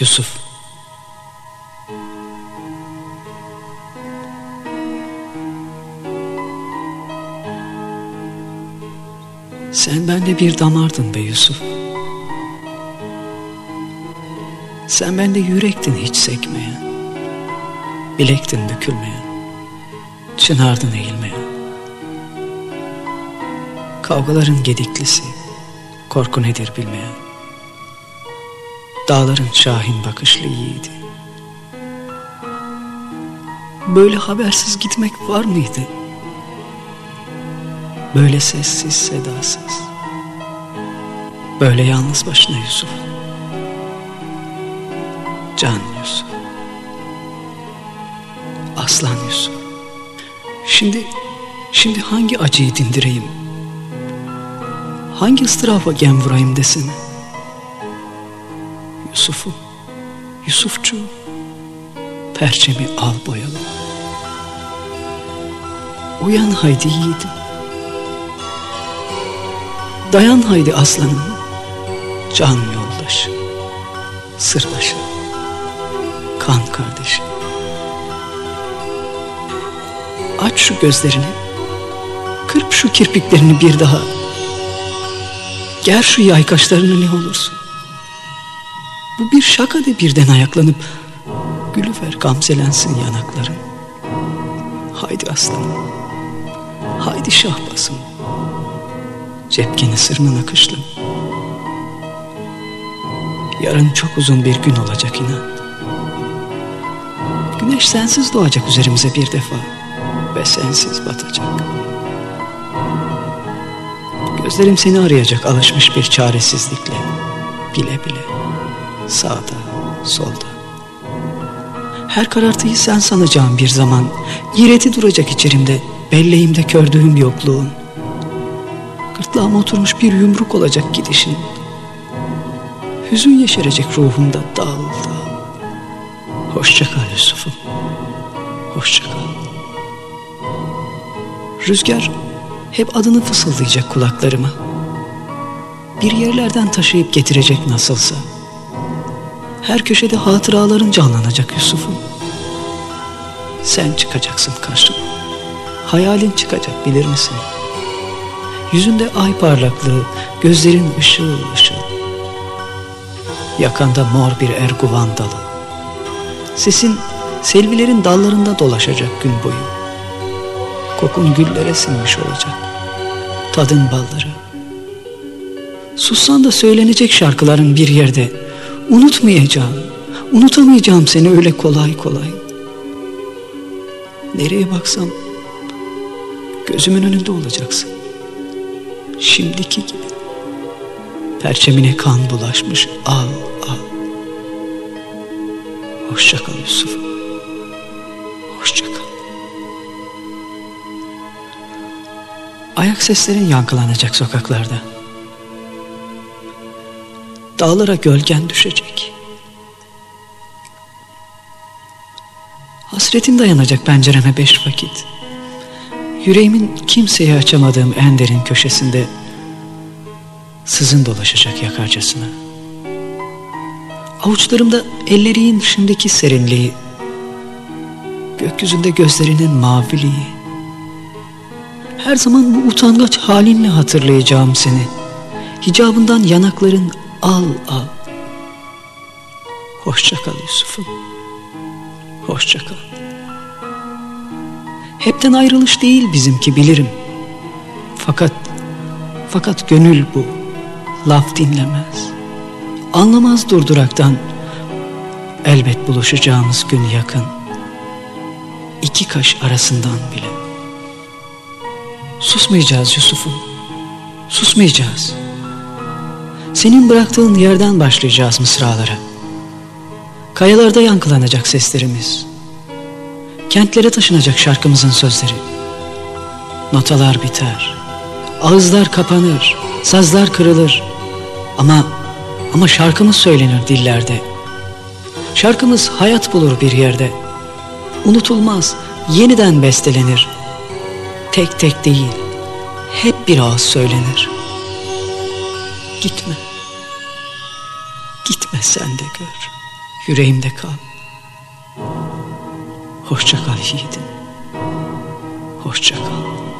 Yusuf Sen bende bir damardın be Yusuf. Sen bende yürektin hiç sekmeyen, bilektin dökülmeyen, çınardın eğilmeyen. Kavgaların gediklisi, korku nedir bilmeyen. Dağların şahin bakışlı yiğidi. Böyle habersiz gitmek var mıydı? Böyle sessiz sedasız. Böyle yalnız başına Yusuf. Can Yusuf. Aslan Yusuf. Şimdi, şimdi hangi acıyı dindireyim? Hangi ıstırafa gem vurayım desene? Yusuf'u, Yusufçu, perçemi al boyalı. Uyan haydi yiğidim. Dayan haydi aslanım, can yoldaşı, sırdaşı, kan kardeşi. Aç şu gözlerini, kırp şu kirpiklerini bir daha. Ger şu yay kaşlarını ne olursun. Bu bir şaka de birden ayaklanıp gülüver gamzelensin yanakların. Haydi aslanım, haydi şahbasım. Cepkeni sırmın akışlım. Yarın çok uzun bir gün olacak inan. Güneş sensiz doğacak üzerimize bir defa ve sensiz batacak. Gözlerim seni arayacak alışmış bir çaresizlikle. Bile bile. Sağda, solda. Her karartıyı sen sanacağım bir zaman. İğreti duracak içerimde. Belleğimde kördüğüm yokluğun. Gırtlağıma oturmuş bir yumruk olacak gidişin. Hüzün yeşerecek ruhumda dal dal. Hoşça kal Yusuf'um. Hoşça kal. Rüzgar hep adını fısıldayacak kulaklarıma. Bir yerlerden taşıyıp getirecek nasılsa. Her köşede hatıraların canlanacak Yusuf'um. Sen çıkacaksın karşıma. Hayalin çıkacak bilir misin? Yüzünde ay parlaklığı, gözlerin ışıl ışıl. Yakanda mor bir erguvan dalı. Sesin selvilerin dallarında dolaşacak gün boyu. Kokun güllere sinmiş olacak. Tadın balları. Sussan da söylenecek şarkıların bir yerde. Unutmayacağım, unutamayacağım seni öyle kolay kolay. Nereye baksam gözümün önünde olacaksın şimdiki gibi. Perçemine kan bulaşmış al al. Hoşça kal Yusuf. Hoşça kal. Ayak seslerin yankılanacak sokaklarda. Dağlara gölgen düşecek. Hasretin dayanacak pencereme beş vakit. Yüreğimin kimseye açamadığım en derin köşesinde sızın dolaşacak yakarcasına. Avuçlarımda ellerin şimdiki serinliği, gökyüzünde gözlerinin maviliği. Her zaman bu utangaç halinle hatırlayacağım seni. Hicabından yanakların al al. Hoşça kal Yusuf'um. Hoşça kal. Hepten ayrılış değil bizimki bilirim. Fakat, fakat gönül bu. Laf dinlemez. Anlamaz durduraktan. Elbet buluşacağımız gün yakın. İki kaş arasından bile. Susmayacağız Yusuf'um. Susmayacağız. Senin bıraktığın yerden başlayacağız mısralara. Kayalarda yankılanacak seslerimiz. Kentlere taşınacak şarkımızın sözleri. Notalar biter. Ağızlar kapanır. Sazlar kırılır. Ama ama şarkımız söylenir dillerde. Şarkımız hayat bulur bir yerde. Unutulmaz, yeniden bestelenir. Tek tek değil, hep bir ağız söylenir. Gitme. Gitme sen de gör. yüreğimde kal. Hoşça kal yiğidim. Hoşça kal.